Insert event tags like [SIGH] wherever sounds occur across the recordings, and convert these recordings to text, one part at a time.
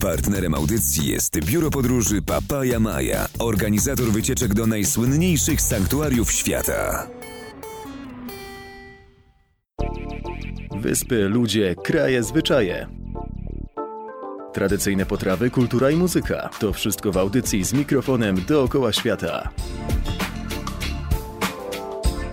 Partnerem audycji jest biuro podróży Papaja Maja, organizator wycieczek do najsłynniejszych sanktuariów świata. Wyspy, ludzie, kraje, zwyczaje. Tradycyjne potrawy, kultura i muzyka. To wszystko w audycji z mikrofonem dookoła świata.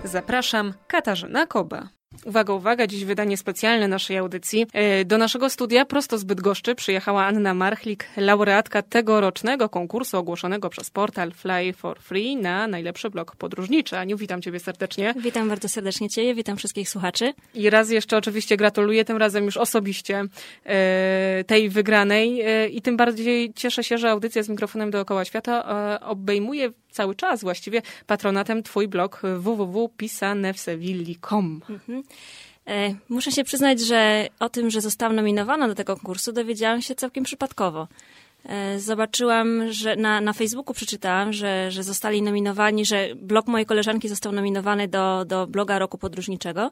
Zapraszam, Katarzyna Koba. Uwaga, uwaga, dziś wydanie specjalne naszej audycji. E, do naszego studia prosto z Bydgoszczy przyjechała Anna Marchlik, laureatka tegorocznego konkursu ogłoszonego przez portal Fly for Free na najlepszy blog podróżniczy. Aniu, witam Ciebie serdecznie. Witam bardzo serdecznie Ciebie, witam wszystkich słuchaczy. I raz jeszcze oczywiście gratuluję, tym razem już osobiście e, tej wygranej e, i tym bardziej cieszę się, że audycja z mikrofonem dookoła świata obejmuje cały czas właściwie patronatem twój blog www.pisanewsewilli.com. Mhm. E, muszę się przyznać, że o tym, że zostałam nominowana do tego konkursu, dowiedziałam się całkiem przypadkowo. E, zobaczyłam, że na, na Facebooku przeczytałam, że, że zostali nominowani, że blog mojej koleżanki został nominowany do, do bloga roku podróżniczego.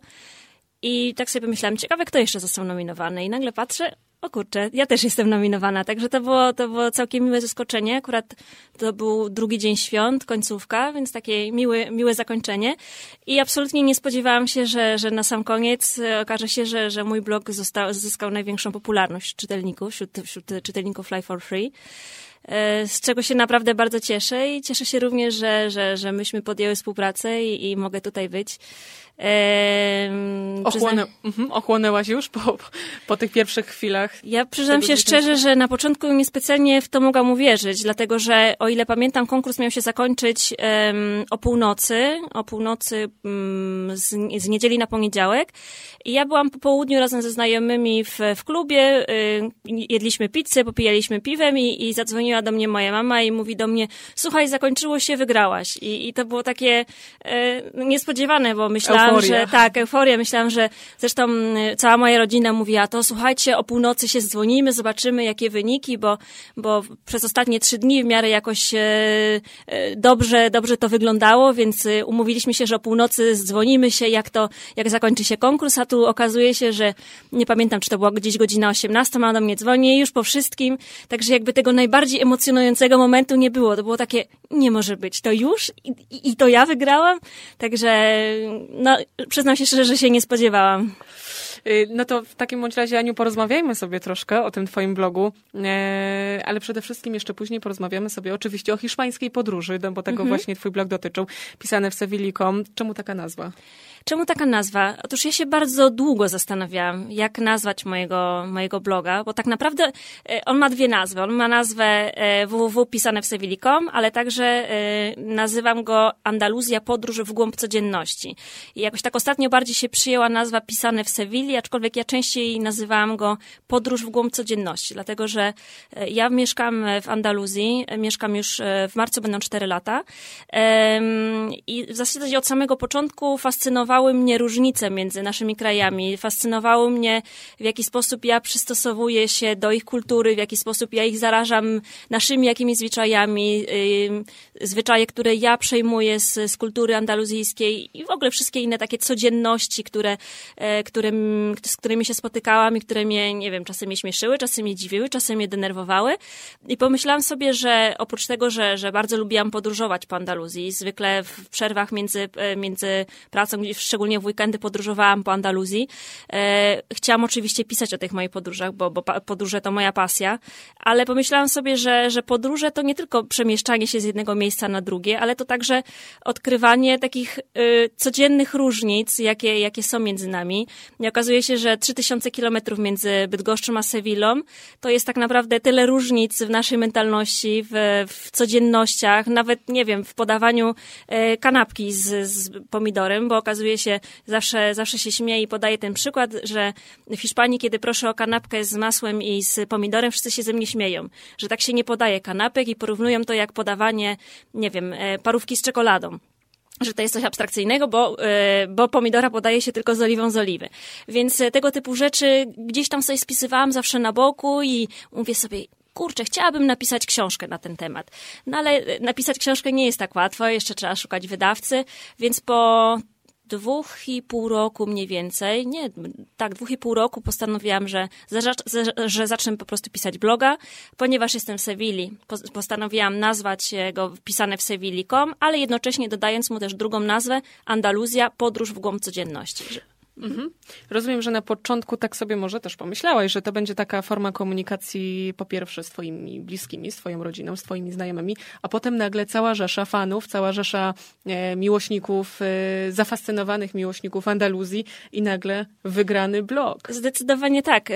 I tak sobie pomyślałam, ciekawe, kto jeszcze został nominowany. I nagle patrzę, o kurczę, ja też jestem nominowana, także to było, to było całkiem miłe zaskoczenie. Akurat to był drugi dzień świąt, końcówka, więc takie miłe, miłe zakończenie. I absolutnie nie spodziewałam się, że, że na sam koniec e, okaże się, że, że mój blog został, zyskał największą popularność czytelników, wśród, wśród czytelników Fly for Free e, z czego się naprawdę bardzo cieszę i cieszę się również, że, że, że myśmy podjęły współpracę i, i mogę tutaj być. Ochłonę, mhm, ochłonęłaś już po, po tych pierwszych chwilach? Ja przyznam się szczerze, że na początku niespecjalnie w to mogłam uwierzyć, dlatego że o ile pamiętam, konkurs miał się zakończyć um, o północy, o północy um, z, z, niedzieli na poniedziałek. I ja byłam po południu razem ze znajomymi w, w klubie, y, jedliśmy pizzę, popijaliśmy piwem i, i zadzwoniła do mnie moja mama i mówi do mnie, słuchaj, zakończyło się, wygrałaś. I, i to było takie y, niespodziewane, bo myślałam, myślałam, że tak, euforia. Myślałam, że zresztą y, cała moja rodzina mówiła to, słuchajcie, o północy się dzwonimy, zobaczymy jakie wyniki, bo, bo przez ostatnie trzy dni w miarę jakoś e, e, dobrze, dobrze to wyglądało, więc y, umówiliśmy się, że o północy dzwonimy się, jak to, jak zakończy się konkurs, a tu okazuje się, że nie pamiętam, czy to była gdzieś godzina 18, mama do mnie dzwoni już po wszystkim, także jakby tego najbardziej emocjonującego momentu nie było. To było takie, nie może być, to już? I, i, i to ja wygrałam? Także, no przyznam się szczerze, że się nie spodziewałam. Y, no to w takim bądź razie, Aniu, porozmawiajmy sobie troszkę o tym twoim blogu, e, ale przede wszystkim jeszcze później porozmawiamy sobie oczywiście o hiszpańskiej podróży, no bo tego mhm. właśnie twój blog dotyczył, pisane w Sevillicom. Czemu taka nazwa? Czemu taka nazwa? Otóż ja się bardzo długo zastanawiałam, jak nazwać mojego, mojego bloga, bo tak naprawdę e, on ma dwie nazwy. On ma nazwę e, www pisane w Sevillicom, ale także nazywam go Andaluzja podróż w głąb codzienności. I jakoś tak ostatnio bardziej się przyjęła nazwa pisane w Sewilli, aczkolwiek ja częściej nazywałam go podróż w głąb codzienności, dlatego że ja mieszkam w Andaluzji, mieszkam już w marcu, będą cztery lata i w zasadzie od samego początku fascynowały mnie różnice między naszymi krajami. Fascynowało mnie, w jaki sposób ja przystosowuję się do ich kultury, w jaki sposób ja ich zarażam naszymi jakimiś zwyczajami, zwyczaje, które ja przejmuję z, z kultury andaluzyjskiej i w ogóle wszystkie inne takie codzienności, które, e, które, z którymi się spotykałam i które mnie, nie wiem, czasem mnie śmieszyły, czasem mnie dziwiły, czasem mnie denerwowały. I pomyślałam sobie, że oprócz tego, że, że bardzo lubiłam podróżować po Andaluzji, zwykle w przerwach między, e, między pracą, szczególnie w weekendy podróżowałam po Andaluzji. E, chciałam oczywiście pisać o tych moich podróżach, bo, bo podróże to moja pasja, ale pomyślałam sobie, że, że podróże to nie tylko przemieszczanie się z jednego miejsca na drugie, ale to także odkrywanie takich y, codziennych różnic, jakie, jakie są między nami. I okazuje się, że 3000 kilometrów między Bydgoszczą a Sewillą to jest tak naprawdę tyle różnic w naszej mentalności, w, w codziennościach, nawet, nie wiem, w podawaniu y, kanapki z, z pomidorem, bo okazuje okazuje się, zawsze, zawsze się śmieje i podaje ten przykład, że w Hiszpanii, kiedy proszę o kanapkę z masłem i z pomidorem, wszyscy się ze mnie śmieją, że tak się nie podaje kanapek i porównują to jak podawanie, nie wiem, e, parówki z czekoladą że to jest coś abstrakcyjnego, bo, e, bo pomidora podaje się tylko z oliwą z oliwy. Więc e, tego typu rzeczy gdzieś tam sobie spisywałam zawsze na boku i mówię sobie, kurczę, chciałabym napisać książkę na ten temat. No ale napisać książkę nie jest tak łatwo, jeszcze trzeba szukać wydawcy, więc po dwóch i pół roku mniej więcej, nie, tak, dwóch i pół roku postanowiłam, że, że zacznę po prostu pisać bloga, ponieważ jestem w Sewilli. Postanowiłam nazwać go pisane w Sewilli.com, ale jednocześnie dodając mu też drugą nazwę Andaluzja, podróż w głąb codzienności. Mhm. Rozumiem, że na początku tak sobie może też pomyślałaś, że to będzie taka forma komunikacji po pierwsze z twoimi bliskimi, z twoją rodziną, z twoimi znajomymi, a potem nagle cała rzesza fanów, cała rzesza e, miłośników, e, zafascynowanych miłośników Andaluzji i nagle wygrany blog. Zdecydowanie tak.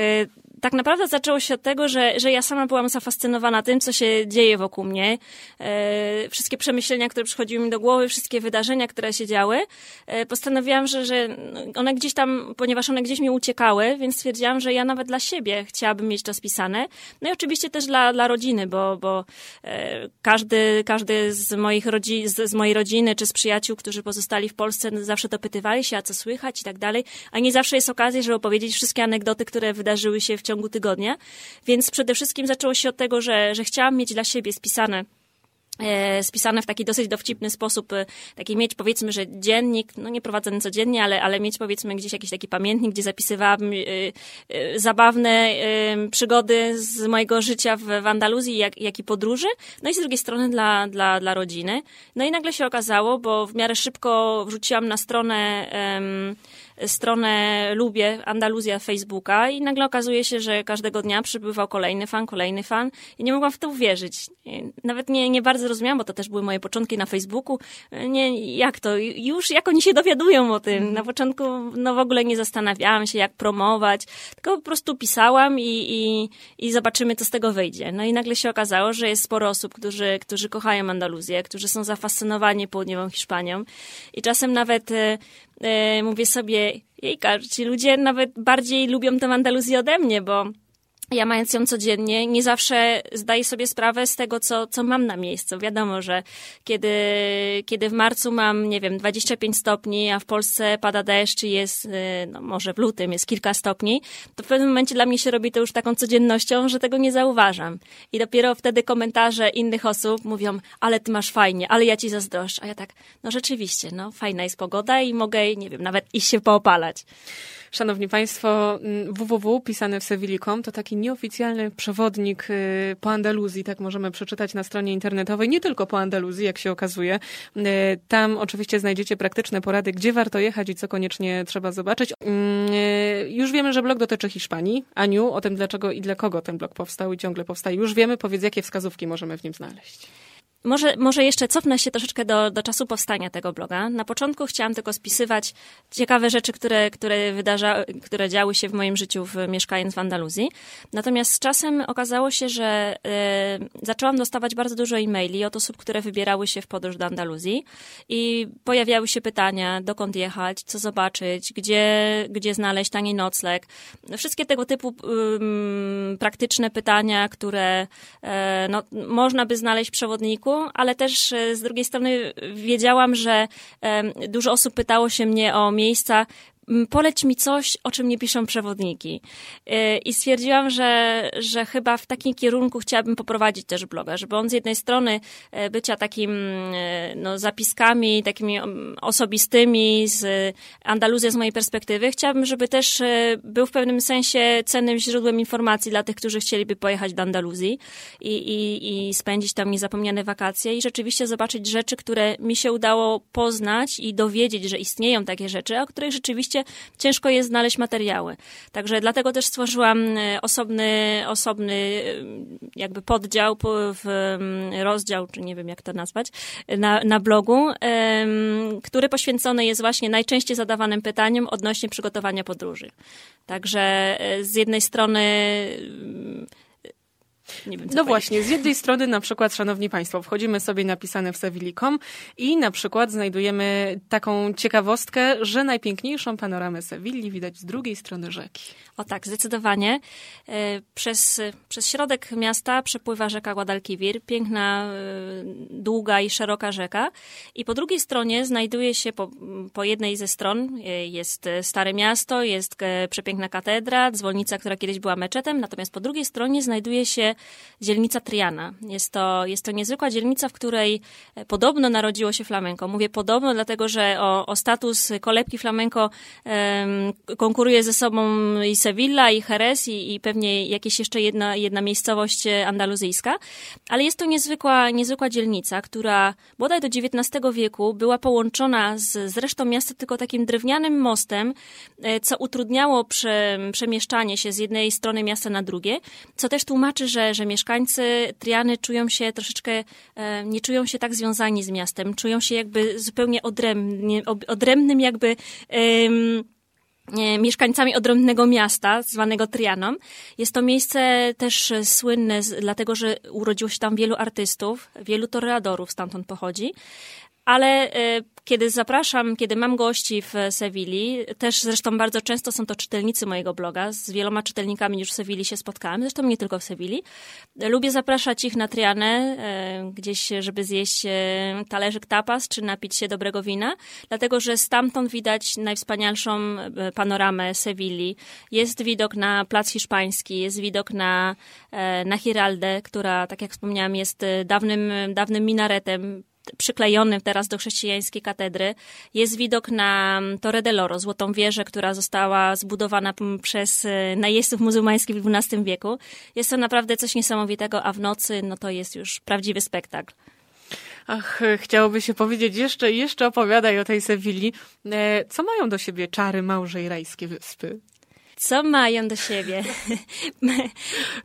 Tak naprawdę zaczęło się od tego, że, że ja sama byłam zafascynowana tym, co się dzieje wokół mnie. E, wszystkie przemyślenia, które przychodziły mi do głowy, wszystkie wydarzenia, które się działy. E, postanowiłam, że, że one gdzieś tam, ponieważ one gdzieś mi uciekały, więc stwierdziłam, że ja nawet dla siebie chciałabym mieć to spisane. No i oczywiście też dla, dla rodziny, bo, bo e, każdy, każdy z, moich rodzi, z, z mojej rodziny czy z przyjaciół, którzy pozostali w Polsce, no zawsze dopytywali się, a co słychać i tak dalej. A nie zawsze jest okazja, żeby opowiedzieć wszystkie anegdoty, które wydarzyły się w ciągu tygodnia. Więc przede wszystkim zaczęło się od tego, że, że chciałam mieć dla siebie spisane spisane w taki dosyć dowcipny sposób, e, taki mieć powiedzmy, że dziennik, no nie prowadzony codziennie, ale, ale mieć powiedzmy gdzieś jakiś taki pamiętnik, gdzie zapisywałam y, y, zabawne y, przygody z mojego życia w, w Andaluzji, jak, jak i podróży, no i z drugiej strony dla, dla, dla rodziny. No i nagle się okazało, bo w miarę szybko wrzuciłam na stronę stronę Lubię Andaluzja Facebooka i nagle okazuje się, że każdego dnia przybywał kolejny fan, kolejny fan i nie mogłam w to uwierzyć. Nawet nie, nie bardzo rozumiałam, bo to też były moje początki na Facebooku. Nie, jak to? Już jak oni się dowiadują o tym? Na początku no w ogóle nie zastanawiałam się, jak promować, tylko po prostu pisałam i, i, i zobaczymy, co z tego wyjdzie. No i nagle się okazało, że jest sporo osób, którzy, którzy kochają Andaluzję, którzy są zafascynowani południową Hiszpanią i czasem nawet e, e, mówię sobie, jejka, ci ludzie nawet bardziej lubią tę Andaluzję ode mnie, bo ja mając ją codziennie, nie zawsze zdaję sobie sprawę z tego, co, co mam na miejscu. Wiadomo, że kiedy, kiedy w marcu mam, nie wiem, 25 stopni, a w Polsce pada deszcz i jest, y, no może w lutym jest kilka stopni, to w pewnym momencie dla mnie się robi to już taką codziennością, że tego nie zauważam. I dopiero wtedy komentarze innych osób mówią, ale ty masz fajnie, ale ja ci zazdroszczę. A ja tak, no rzeczywiście, no fajna jest pogoda i mogę, nie wiem, nawet iść się poopalać. Szanowni Państwo, www mm, pisane w Sewilli.com to taki nieoficjalny przewodnik y, po Andaluzji, tak możemy przeczytać na stronie internetowej, nie tylko po Andaluzji, jak się okazuje. Y, tam oczywiście znajdziecie praktyczne porady, gdzie warto jechać i co koniecznie trzeba zobaczyć. Mm, y, już wiemy, że blog dotyczy Hiszpanii. Aniu, o tym dlaczego i dla kogo ten blog powstał i ciągle powstaje, już wiemy. Powiedz, jakie wskazówki możemy w nim znaleźć. Może, może jeszcze cofnę się troszeczkę do, do czasu powstania tego bloga. Na początku chciałam tylko spisywać ciekawe rzeczy, które, które, wydarza, które działy się w moim życiu w, mieszkając w Andaluzji. Natomiast z czasem okazało się, że y, zaczęłam dostawać bardzo dużo e-maili od osób, które wybierały się w podróż do Andaluzji i pojawiały się pytania, dokąd jechać, co zobaczyć, gdzie, gdzie znaleźć tani nocleg. Wszystkie tego typu y, praktyczne pytania, które y, no, można by znaleźć w przewodniku, ale też e, z drugiej strony wiedziałam, że dużo osób pytało się mnie o miejsca, poleć mi coś, o czym nie piszą przewodniki. Y, I stwierdziłam, że, że chyba w takim kierunku chciałabym poprowadzić też bloga, żeby on z jednej strony e, bycia takim e, no, zapiskami, takimi osobistymi z Andaluzji z mojej perspektywy, chciałabym, żeby też był w pewnym sensie cennym źródłem informacji dla tych, którzy chcieliby pojechać do Andaluzji i, i, i spędzić tam niezapomniane wakacje i rzeczywiście zobaczyć rzeczy, które mi się udało poznać i dowiedzieć, że istnieją takie rzeczy, o których rzeczywiście ciężko jest znaleźć materiały. Także dlatego też stworzyłam e, osobny, osobny e, jakby poddział, w rozdział, czy nie wiem jak to nazwać, na, na blogu, który poświęcony jest właśnie najczęściej zadawanym pytaniom odnośnie przygotowania podróży. Także e, z jednej strony nie wiem, no właśnie, z jednej strony na przykład, szanowni państwo, wchodzimy sobie napisane w Sewilli.com i na przykład znajdujemy taką ciekawostkę, że najpiękniejszą panoramę Sewilli widać z drugiej strony rzeki. O tak, zdecydowanie. E, przez, przez środek miasta przepływa rzeka Guadalquivir, piękna, e, długa i szeroka rzeka. I po drugiej stronie znajduje się, po, po jednej ze stron e, jest Stare Miasto, jest przepiękna katedra, dzwonnica, która kiedyś była meczetem, natomiast po drugiej stronie znajduje się dzielnica Triana. Jest to, jest to niezwykła dzielnica, w której podobno narodziło się flamenko. Mówię podobno, dlatego że o, o status kolebki flamenko um, konkuruje ze sobą i Sevilla, i Jerez, i, i pewnie jakieś jeszcze jedna, jedna miejscowość andaluzyjska. Ale jest to niezwykła, niezwykła dzielnica, która bodaj do XIX wieku była połączona z, z resztą miasta tylko takim drewnianym mostem, e, co utrudniało prze, przemieszczanie się z jednej strony miasta na drugie, co też tłumaczy, że, że mieszkańcy Triany czują się troszeczkę, e, nie czują się tak związani z miastem, czują się jakby zupełnie odrębnie, odrębnym jakby um, mieszkańcami odrębnego miasta, zwanego Trianą. Jest to miejsce też słynne, dlatego że urodziło się tam wielu artystów, wielu toreadorów stamtąd pochodzi ale e, kiedy zapraszam, kiedy mam gości w Sewilli, też zresztą bardzo często są to czytelnicy mojego bloga, z wieloma czytelnikami już w Sewilli się spotkałam, zresztą nie tylko w Sewilli. Lubię zapraszać ich na Trianę, e, gdzieś, żeby zjeść e, talerzyk tapas, czy napić się dobrego wina, dlatego, że stamtąd widać najwspanialszą panoramę Sewilli. Jest widok na Plac Hiszpański, jest widok na, na Giraldę, która, tak jak wspomniałam, jest dawnym, dawnym minaretem, przyklejony teraz do chrześcijańskiej katedry. Jest widok na Torre del Oro, złotą wieżę, która została zbudowana przez e, najeźdźców muzułmańskich w XII wieku. Jest to naprawdę coś niesamowitego, a w nocy no to jest już prawdziwy spektakl. Ach, chciałoby się powiedzieć jeszcze, jeszcze opowiadaj o tej Sewilli. E, co mają do siebie czary małżej rajskie wyspy? Co mają do siebie. [LAUGHS]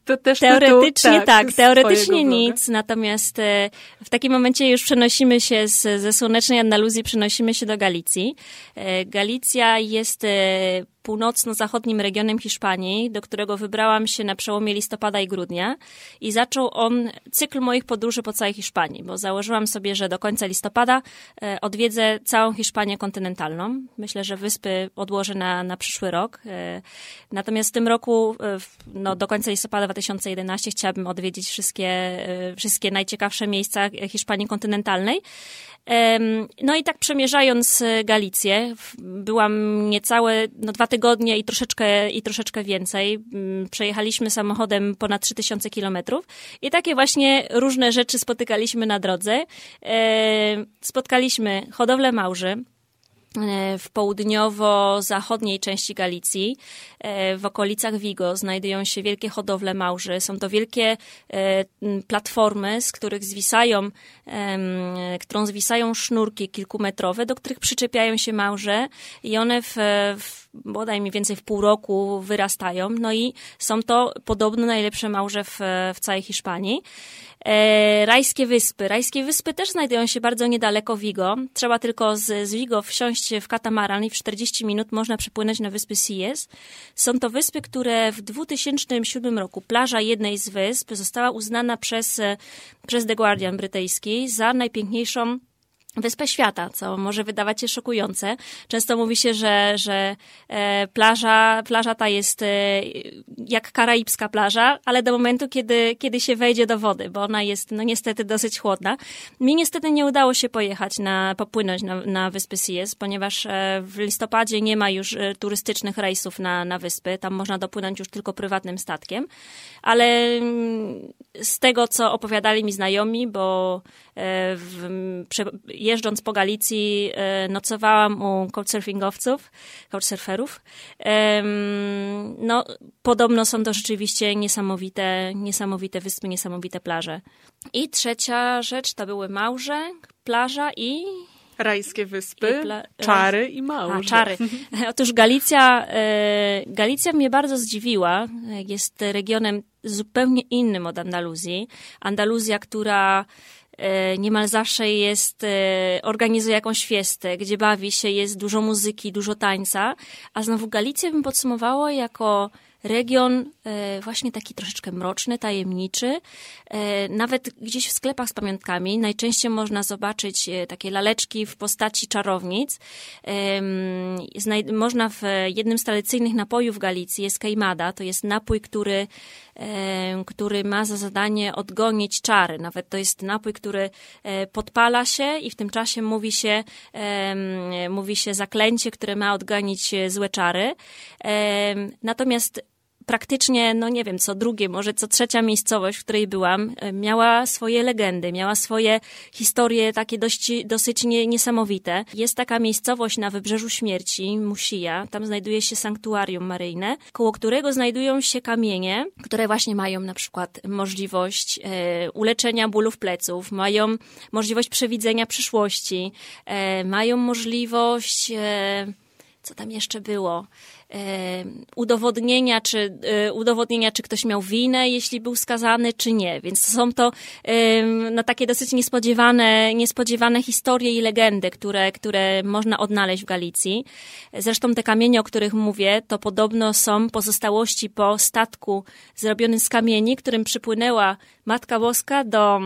To też teoretycznie tytuł, tak, tak teoretycznie bloga. nic, natomiast e, w takim momencie już przenosimy się z, ze słonecznej Andaluzji, przenosimy się do Galicji. E, Galicja jest e, północno-zachodnim regionem Hiszpanii, do którego wybrałam się na przełomie listopada i grudnia i zaczął on cykl moich podróży po całej Hiszpanii, bo założyłam sobie, że do końca listopada e, odwiedzę całą Hiszpanię kontynentalną. Myślę, że wyspy odłożę na, na przyszły rok. E, natomiast w tym roku, e, no, do końca listopada 2011 chciałabym odwiedzić wszystkie, wszystkie najciekawsze miejsca Hiszpanii kontynentalnej. No i tak przemierzając Galicję, byłam niecałe no, dwa tygodnie i troszeczkę, i troszeczkę więcej. Mm, przejechaliśmy samochodem ponad 3000 kilometrów i takie właśnie różne rzeczy spotykaliśmy na drodze. Spotkaliśmy hodowlę małży, E, w południowo-zachodniej części Galicji, e, w okolicach Vigo, znajdują się wielkie hodowle małży. Są to wielkie e, platformy, z których zwisają, którą zwisają sznurki kilkumetrowe, do których przyczepiają się małże i one w, w bodaj mniej więcej w pół roku wyrastają. No i są to podobno najlepsze małże w, w całej Hiszpanii. E, Rajskie Wyspy. Rajskie Wyspy też znajdują się bardzo niedaleko Vigo. Trzeba tylko z, z Vigo wsiąść w katamaran i w 40 minut można przepłynąć na wyspy Sies. Są to wyspy, które w 2007 roku plaża jednej z wysp została uznana przez, przez The Guardian brytyjski za najpiękniejszą Wyspę Świata, co może wydawać się szokujące. Często mówi się, że, że e, plaża, plaża ta jest e, jak karaibska plaża, ale do momentu, kiedy, kiedy się wejdzie do wody, bo ona jest no niestety dosyć chłodna. Mi niestety nie udało się pojechać na, popłynąć na, na wyspy Sies, ponieważ e, w listopadzie nie ma już e, turystycznych rejsów na, na wyspy. Tam można dopłynąć już tylko prywatnym statkiem. Ale mm, z tego, co opowiadali mi znajomi, bo e, w, prze, jeżdżąc po Galicji e, nocowałam u couchsurfingowców, couchsurferów. No, podobno są to rzeczywiście niesamowite, niesamowite wyspy, niesamowite plaże. I trzecia rzecz to były Małże, plaża i Rajskie wyspy, I czary i małże. A, czary. [LAUGHS] Otóż Galicja, e, Galicja mnie bardzo zdziwiła. Jest regionem zupełnie innym od Andaluzji. Andaluzja, która niemal zawsze jest, e, organizuje jakąś fiestę, gdzie bawi się, jest dużo muzyki, dużo tańca, a znowu Galicję bym podsumowała jako region e, właśnie taki troszeczkę mroczny, tajemniczy. Nawet gdzieś w sklepach z pamiątkami najczęściej można zobaczyć takie laleczki w postaci czarownic. Można w jednym z tradycyjnych napojów Galicji jest kejmada. To jest napój, który który ma za zadanie odgonić czary. Nawet to jest napój, który e, podpala się i w tym czasie mówi się, mówi się zaklęcie, które ma odganić złe czary. Natomiast praktycznie, no nie wiem, co drugie, może co trzecia miejscowość, w której byłam, e, miała swoje legendy, miała swoje historie takie dość, dosyć nie, niesamowite. Jest taka miejscowość na Wybrzeżu Śmierci, Musija, tam znajduje się sanktuarium maryjne, koło którego znajdują się kamienie, które właśnie mają na przykład możliwość e, uleczenia bólów pleców, mają możliwość przewidzenia przyszłości, e, mają możliwość, e, co tam jeszcze było? Udowodnienia, czy, e, udowodnienia, czy ktoś miał winę, jeśli był skazany, czy nie. Więc są to no, takie dosyć niespodziewane, niespodziewane historie i legendy, które, które można odnaleźć w Galicji. Zresztą te kamienie, o których mówię, to podobno są pozostałości po statku zrobionym z kamieni, którym przypłynęła Matka Boska do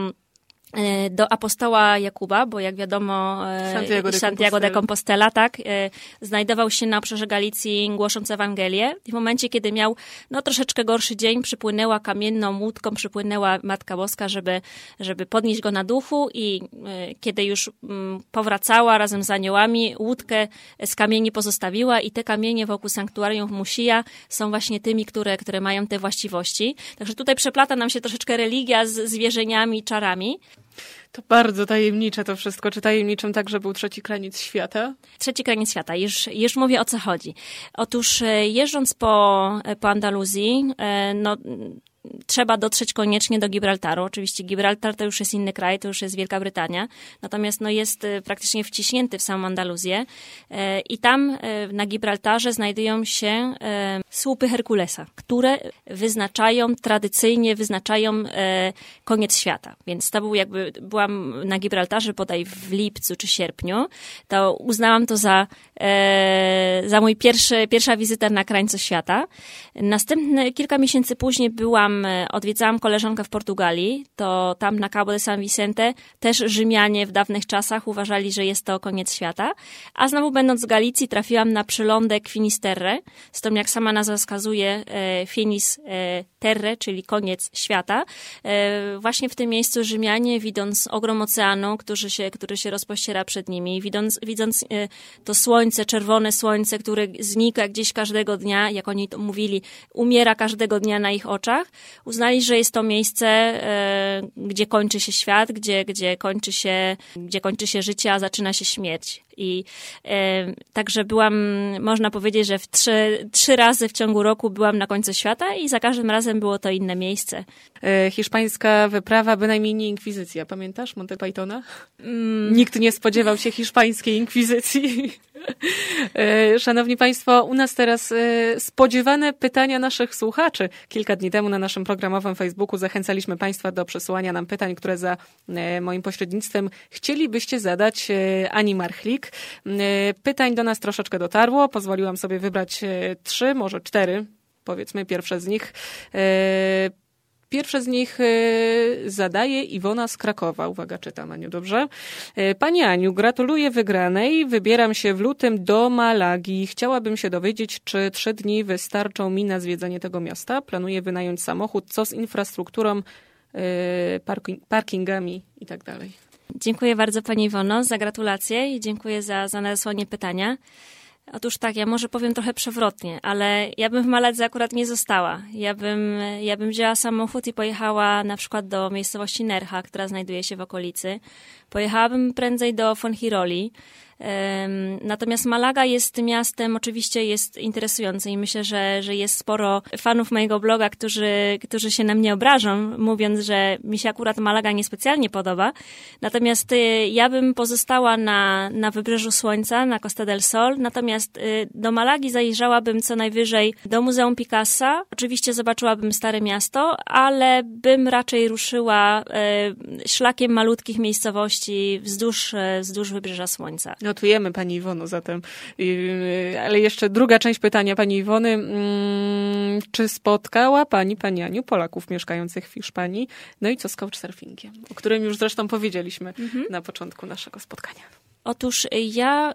do apostoła Jakuba, bo jak wiadomo e, Santiago de, Santiago de Compostela, tak, e, znajdował się na obszarze Galicji głosząc Ewangelię i w momencie, kiedy miał no, troszeczkę gorszy dzień, przypłynęła kamienną łódką, przypłynęła Matka Boska, żeby, żeby podnieść go na duchu i kiedy już mm, powracała razem z aniołami, łódkę z kamieni pozostawiła i te kamienie wokół sanktuarium w Musija są właśnie tymi, które, które mają te właściwości. Także tutaj przeplata nam się troszeczkę religia z, z wierzeniami, czarami. To bardzo tajemnicze to wszystko. Czy tajemniczym także był trzeci kraniec świata? Trzeci kraniec świata. Już, już mówię o co chodzi. Otóż e, jeżdżąc po, e, po Andaluzji, e, no trzeba dotrzeć koniecznie do Gibraltaru. Oczywiście Gibraltar to już jest inny kraj, to już jest Wielka Brytania, natomiast no, jest y, praktycznie wciśnięty w samą Andaluzję e, i tam e, na Gibraltarze znajdują się słupy Herkulesa, które wyznaczają, tradycyjnie wyznaczają koniec świata. Więc to był jakby, byłam na Gibraltarze bodaj w lipcu czy sierpniu, to uznałam to za, za mój pierwszy, pierwsza wizyta na krańcu świata. Następne, kilka miesięcy później byłam E, odwiedzałam koleżankę w Portugalii, to tam na Cabo de San Vicente też Rzymianie w dawnych czasach uważali, że jest to koniec świata. A znowu będąc w Galicji trafiłam na przylądek Finisterre, z tym jak sama nazwa wskazuje e, Finis e, Terre, czyli koniec świata. Właśnie w tym miejscu Rzymianie, widząc ogrom oceanu, który się, który się rozpościera przed nimi, widząc, widząc to słońce, czerwone słońce, które znika gdzieś każdego dnia, jak oni to mówili, umiera każdego dnia na ich oczach, uznali, że jest to miejsce, e, gdzie kończy się świat, gdzie, gdzie, kończy się, gdzie kończy się życie, a zaczyna się śmierć. I e, także byłam, można powiedzieć, że w trzy, trzy razy w ciągu roku byłam na końcu świata i za każdym razem było to inne miejsce. E, hiszpańska wyprawa, bynajmniej nie inkwizycja. Pamiętasz Monty Pythona? Mm. Nikt nie spodziewał się hiszpańskiej inkwizycji. E, szanowni Państwo, u nas teraz e, spodziewane pytania naszych słuchaczy. Kilka dni temu na naszym programowym Facebooku zachęcaliśmy Państwa do przesyłania nam pytań, które za e, moim pośrednictwem chcielibyście zadać Ani Marchlik. Pytań do nas troszeczkę dotarło. Pozwoliłam sobie wybrać trzy, może cztery, powiedzmy pierwsze z nich. Pierwsze z nich e, zadaje Iwona z Krakowa. Uwaga, czytam, Aniu, dobrze? E, Pani Aniu, gratuluję wygranej. Wybieram się w lutym do Malagi. Chciałabym się dowiedzieć, czy trzy dni wystarczą mi na zwiedzanie tego miasta. Planuję wynająć samochód. Co z infrastrukturą, e, parkingami i tak dalej? Dziękuję bardzo Pani Iwono za gratulacje i dziękuję za, za nadesłanie pytania. Otóż tak, ja może powiem trochę przewrotnie, ale ja bym w Maladze akurat nie została. Ja bym, ja bym wzięła samochód i pojechała na przykład do miejscowości Nercha, która znajduje się w okolicy. Pojechałabym prędzej do Fonhiroli, Natomiast Malaga jest miastem, oczywiście jest interesujące i myślę, że, że jest sporo fanów mojego bloga, którzy, którzy się na mnie obrażą, mówiąc, że mi się akurat Malaga niespecjalnie podoba. Natomiast y, ja bym pozostała na, na Wybrzeżu Słońca, na Costa del Sol, natomiast y, do Malagi zajrzałabym co najwyżej do Muzeum Picassa. Oczywiście zobaczyłabym Stare Miasto, ale bym raczej ruszyła y, szlakiem malutkich miejscowości wzdłuż, wzdłuż Wybrzeża Słońca. Notujemy Pani Iwono zatem. Ale jeszcze druga część pytania Pani Iwony. Mm, czy spotkała Pani, Pani Aniu, Polaków mieszkających w Hiszpanii? No i co z couchsurfingiem, o którym już zresztą powiedzieliśmy mhm. na początku naszego spotkania. Otóż ja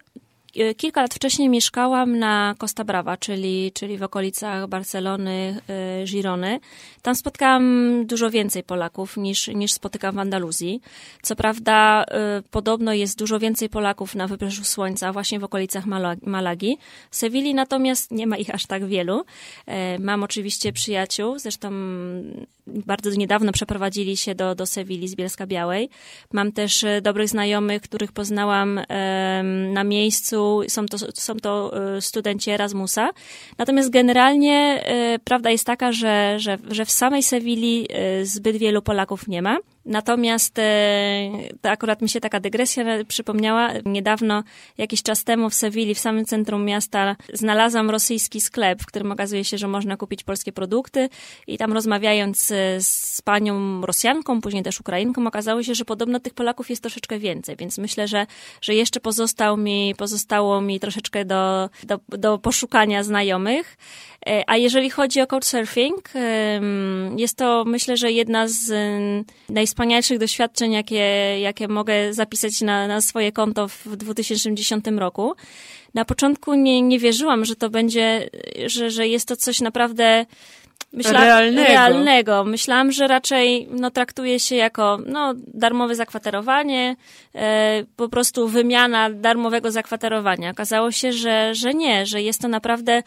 kilka lat wcześniej mieszkałam na Costa Brava, czyli, czyli w okolicach Barcelony, e, Girony. Tam spotkałam dużo więcej Polaków niż, niż spotykam w Andaluzji. Co prawda, podobno jest dużo więcej Polaków na Wybrzeżu Słońca, właśnie w okolicach Malagi. W Sewilli natomiast nie ma ich aż tak wielu. Mam oczywiście przyjaciół, zresztą bardzo niedawno przeprowadzili się do, do Sewilli z Bielska Białej. Mam też dobrych znajomych, których poznałam na miejscu. Są to, są to e, studenci Erasmusa. Natomiast generalnie e, prawda jest taka, że, że, że w samej Sewilli e, zbyt wielu Polaków nie ma. Natomiast to akurat mi się taka dygresja przypomniała. Niedawno, jakiś czas temu w Sewilli, w samym centrum miasta, znalazłam rosyjski sklep, w którym okazuje się, że można kupić polskie produkty i tam rozmawiając z panią Rosjanką, później też Ukrainką, okazało się, że podobno tych Polaków jest troszeczkę więcej, więc myślę, że, że jeszcze pozostał mi, pozostało mi troszeczkę do, do, do poszukania znajomych. E, a jeżeli chodzi o couchsurfing, jest to myślę, że jedna z najwspanialszych doświadczeń, jakie, jakie mogę zapisać na, na swoje konto w 2010 roku. Na początku nie, nie wierzyłam, że to będzie, że, że jest to coś naprawdę Myśla, realnego. realnego. Myślałam, że raczej no, traktuje się jako no, darmowe zakwaterowanie, e, po prostu wymiana darmowego zakwaterowania. Okazało się, że, że nie, że jest to naprawdę e,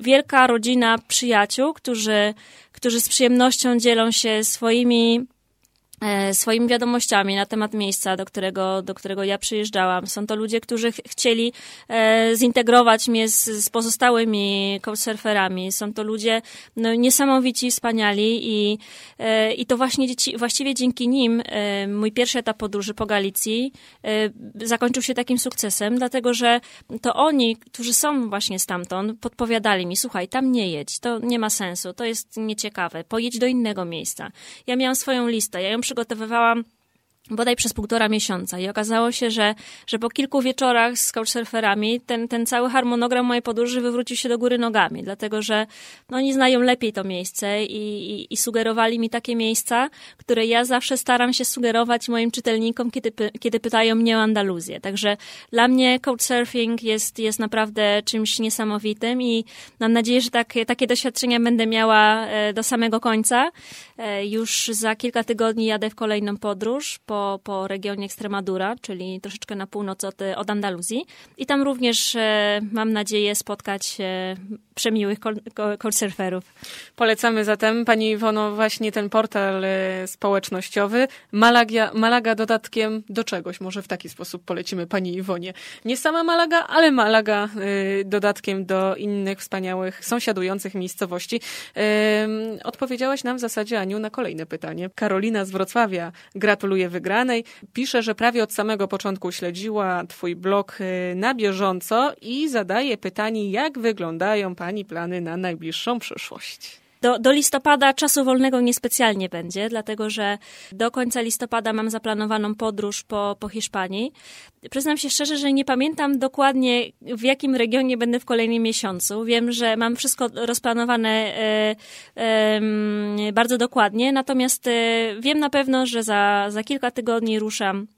wielka rodzina przyjaciół, którzy, którzy z przyjemnością dzielą się swoimi swoimi wiadomościami na temat miejsca, do którego, do którego ja przyjeżdżałam. Są to ludzie, którzy ch chcieli e, zintegrować mnie z, z pozostałymi couchsurferami. Są to ludzie no, niesamowici, wspaniali i, e, i to właśnie dzieci, właściwie dzięki nim e, mój pierwszy etap podróży po Galicji e, zakończył się takim sukcesem, dlatego że to oni, którzy są właśnie stamtąd, podpowiadali mi, słuchaj, tam nie jedź, to nie ma sensu, to jest nieciekawe, pojedź do innego miejsca. Ja miałam swoją listę, ja ją przygotowywałam bodaj przez półtora miesiąca i okazało się, że, że po kilku wieczorach z couchsurferami ten, ten cały harmonogram mojej podróży wywrócił się do góry nogami, dlatego że no, oni znają lepiej to miejsce i, i, i sugerowali mi takie miejsca, które ja zawsze staram się sugerować moim czytelnikom, kiedy, kiedy pytają mnie o Andaluzję. Także dla mnie couchsurfing jest, jest naprawdę czymś niesamowitym i mam nadzieję, że tak, takie doświadczenia będę miała e, do samego końca. E, już za kilka tygodni jadę w kolejną podróż po po, regionie Extremadura, czyli troszeczkę na północ od, od Andaluzji. I tam również e, mam nadzieję spotkać e, przemiłych couchsurferów. Polecamy zatem Pani Iwono właśnie ten portal e, społecznościowy. Malaga, Malaga dodatkiem do czegoś. Może w taki sposób polecimy Pani Iwonie. Nie sama Malaga, ale Malaga dodatkiem do innych wspaniałych, sąsiadujących miejscowości. Odpowiedziałaś nam w zasadzie, Aniu, na kolejne pytanie. Karolina z Wrocławia gratuluje wygranej Pisze, że prawie od samego początku śledziła Twój blog y, na bieżąco i zadaje pytanie, jak wyglądają Pani plany na najbliższą przyszłość. Do, do listopada czasu wolnego niespecjalnie będzie, dlatego że do końca listopada mam zaplanowaną podróż po, po Hiszpanii. Przyznam się szczerze, że nie pamiętam dokładnie, w jakim regionie będę w kolejnym miesiącu. Wiem, że mam wszystko rozplanowane e, e, bardzo dokładnie, natomiast e, wiem na pewno, że za, za kilka tygodni ruszam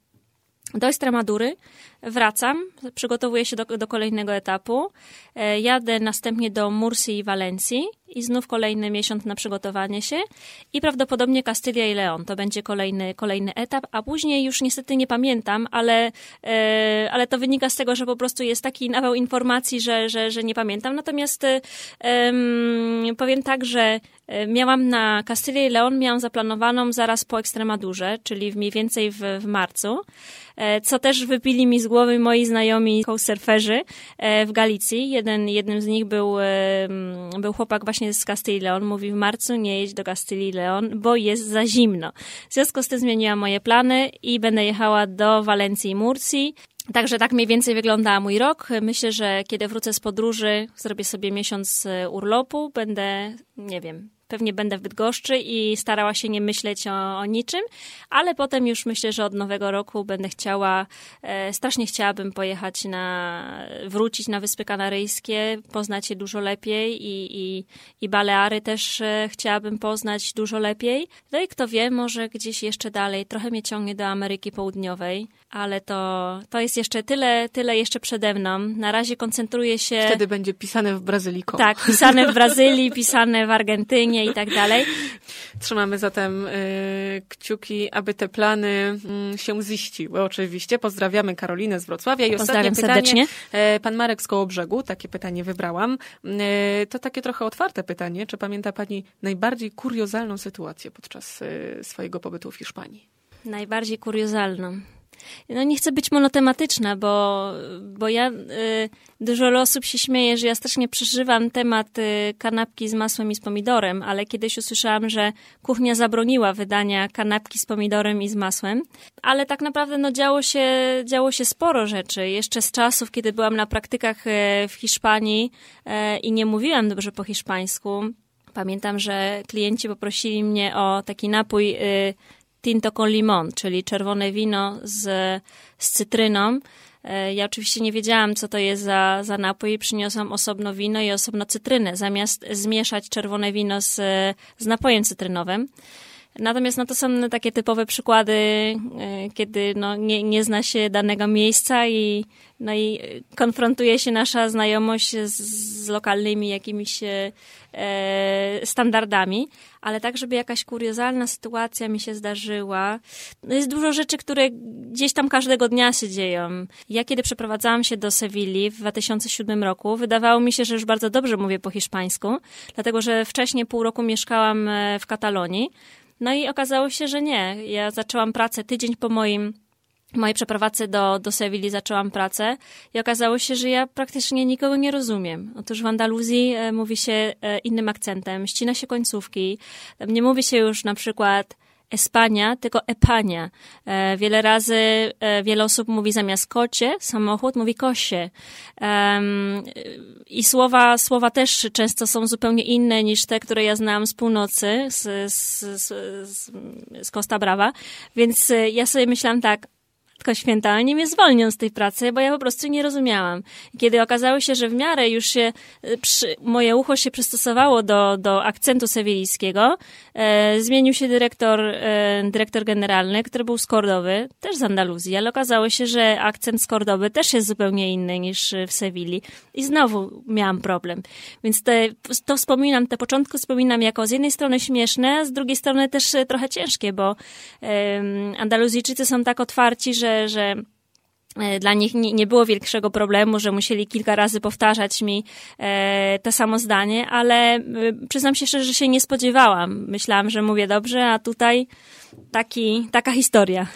do Estremadury, wracam, przygotowuję się do, do kolejnego etapu, e, jadę następnie do Mursji i Walencji i znów kolejny miesiąc na przygotowanie się. I prawdopodobnie Kastylia i Leon. To będzie kolejny, kolejny etap, a później już niestety nie pamiętam, ale, e, ale to wynika z tego, że po prostu jest taki nawał informacji, że, że, że nie pamiętam. Natomiast e, powiem tak, że e, miałam na Kastylię i Leon miałam zaplanowaną zaraz po Ekstremadurze, czyli mniej więcej w, w marcu, co też wypili mi z głowy moi znajomi surferzy e, w Galicji. Jeden, jednym z nich był, był chłopak właśnie z Castilla Leon. Mówi w marcu nie jedź do Castilla Leon, bo jest za zimno. W związku z tym zmieniłam moje plany i będę jechała do Walencji i Murcji. Także tak mniej więcej wygląda mój rok. Myślę, że kiedy wrócę z podróży, zrobię sobie miesiąc e, urlopu, będę, nie wiem, pewnie będę w Bydgoszczy i starała się nie myśleć o, o niczym, ale potem już myślę, że od nowego roku będę chciała, e, strasznie chciałabym pojechać na, wrócić na Wyspy Kanaryjskie, poznać je dużo lepiej i, i, i Baleary też e, chciałabym poznać dużo lepiej. No i kto wie, może gdzieś jeszcze dalej, trochę mnie ciągnie do Ameryki Południowej. Ale to, to jest jeszcze tyle, tyle jeszcze przede mną. Na razie koncentruję się... Wtedy będzie pisane w Brazyliką. Tak, pisane w Brazylii, pisane w Argentynie i tak dalej. Trzymamy zatem y, kciuki, aby te plany y, się ziściły. Oczywiście. Pozdrawiamy Karolinę z Wrocławia. I Pozdrawiam ostatnie pytanie. serdecznie. Y, pan Marek z Kołobrzegu, takie pytanie wybrałam. Y, to takie trochę otwarte pytanie. Czy pamięta pani najbardziej kuriozalną sytuację podczas y, swojego pobytu w Hiszpanii? Najbardziej kuriozalną. No nie chcę być monotematyczna, bo, bo ja, y, dużo osób się śmieje, że ja strasznie przeżywam temat y, kanapki z masłem i z pomidorem, ale kiedyś usłyszałam, że kuchnia zabroniła wydania kanapki z pomidorem i z masłem, ale tak naprawdę no, działo, się, działo się sporo rzeczy. Jeszcze z czasów, kiedy byłam na praktykach y, w Hiszpanii y, i nie mówiłam dobrze po hiszpańsku, pamiętam, że klienci poprosili mnie o taki napój y, tinto con limon, czyli czerwone wino z, z cytryną. E, Ja oczywiście nie wiedziałam, co to jest za, za napój. Przyniosłam osobno wino i osobno cytrynę, zamiast zmieszać czerwone wino z, z napojem cytrynowym. Natomiast no, to są takie typowe przykłady, e, kiedy no, nie, nie zna się danego miejsca i, no, i konfrontuje się nasza znajomość z, z lokalnymi jakimiś e, standardami, ale tak, żeby jakaś kuriozalna sytuacja mi się zdarzyła. No jest dużo rzeczy, które gdzieś tam każdego dnia się dzieją. Ja kiedy przeprowadzałam się do Sewilli w 2007 roku, wydawało mi się, że już bardzo dobrze mówię po hiszpańsku, dlatego że wcześniej pół roku mieszkałam e, w Katalonii. No i okazało się, że nie. Ja zaczęłam pracę tydzień po moim mojej przeprowadzce do, do Sewilli zaczęłam pracę i okazało się, że ja praktycznie nikogo nie rozumiem. Otóż w Andaluzji e, mówi się e, innym akcentem, ścina się końcówki. Nie mówi się już na przykład Espania, tylko Epania. E, wiele razy e, wiele osób mówi zamiast kocie, samochód mówi kosie. Em, I słowa, słowa też często są zupełnie inne niż te, które ja znałam z północy, z, z, z, z, z Costa Brava. Więc e, ja sobie myślałam tak, Święta, oni mnie zwolnią z tej pracy, bo ja po prostu nie rozumiałam. Kiedy okazało się, że w miarę już się, e, przy, moje ucho się przystosowało do, do akcentu sewilijskiego, e, zmienił się dyrektor, e, dyrektor generalny, który był z Kordowy, też z Andaluzji, ale okazało się, że akcent z Kordowy też jest zupełnie inny niż w Sewilli. I znowu miałam problem. Więc te, to wspominam, te początki wspominam jako z jednej strony śmieszne, z drugiej strony też trochę ciężkie, bo e, są tak otwarci, że że, e, dla nich nie, nie, było większego problemu, że musieli kilka razy powtarzać mi e, to samo zdanie, ale e, przyznam się szczerze, że się nie spodziewałam. Myślałam, że mówię dobrze, a tutaj taki, taka historia.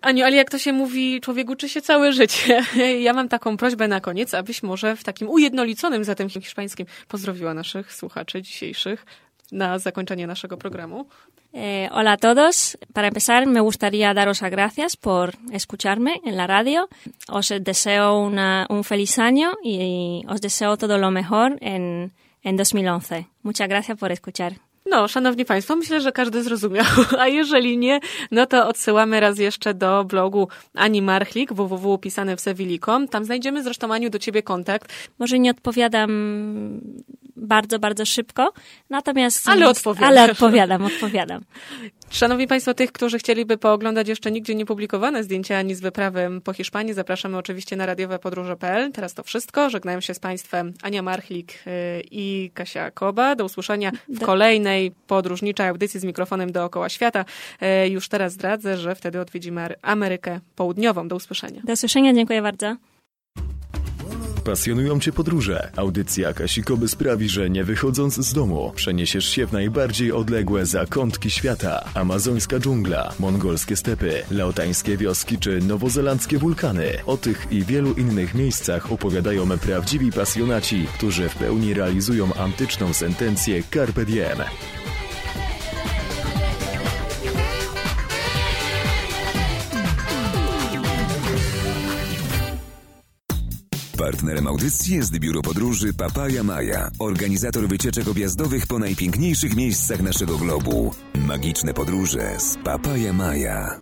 Aniu, ale jak to się mówi, człowiek uczy się całe życie. [LAUGHS] Ja mam taką prośbę na koniec, abyś może w takim ujednoliconym zatem hiszpańskim pozdrowiła naszych słuchaczy dzisiejszych na zakończenie naszego programu. Eh, hola a todos. Para empezar, me gustaría daros las gracias por escucharme en la radio. Os deseo una, un feliz año y os deseo todo lo mejor en, en 2011. Muchas gracias por escuchar. No, szanowni państwo, myślę, że każdy zrozumiał, [LAUGHS] a jeżeli nie, no to odsyłamy raz jeszcze do blogu Ani Marchlik, www.pisane w Sewilli.com. Tam znajdziemy zresztą, Aniu, do ciebie kontakt. Może nie odpowiadam bardzo, bardzo szybko, natomiast... Ale odpowiadam. Ale odpowiadam, odpowiadam. [LAUGHS] Szanowni Państwo, tych, którzy chcieliby pooglądać jeszcze nigdzie niepublikowane zdjęcia Ani z wyprawy po Hiszpanii, zapraszamy oczywiście na radiowepodróże.pl. Teraz to wszystko. Żegnają się z Państwem Ania Marchlik i Kasia Koba. Do usłyszenia w kolejnej podróżniczej audycji z mikrofonem dookoła świata. Już teraz zdradzę, że wtedy odwiedzimy Amerykę Południową. Do usłyszenia. Do usłyszenia, dziękuję bardzo. Pasjonują Cię podróże. Audycja Kasikoby sprawi, że nie wychodząc z domu, przeniesiesz się w najbardziej odległe zakątki świata. Amazońska dżungla, mongolskie stepy, laotańskie wioski czy nowozelandzkie wulkany. O tych i wielu innych miejscach opowiadają prawdziwi pasjonaci, którzy w pełni realizują antyczną sentencję Carpe Diem. Partnerem audycji jest biuro podróży Papaja Maja, organizator wycieczek objazdowych po najpiękniejszych miejscach naszego globu. Magiczne podróże z Papaja Maja.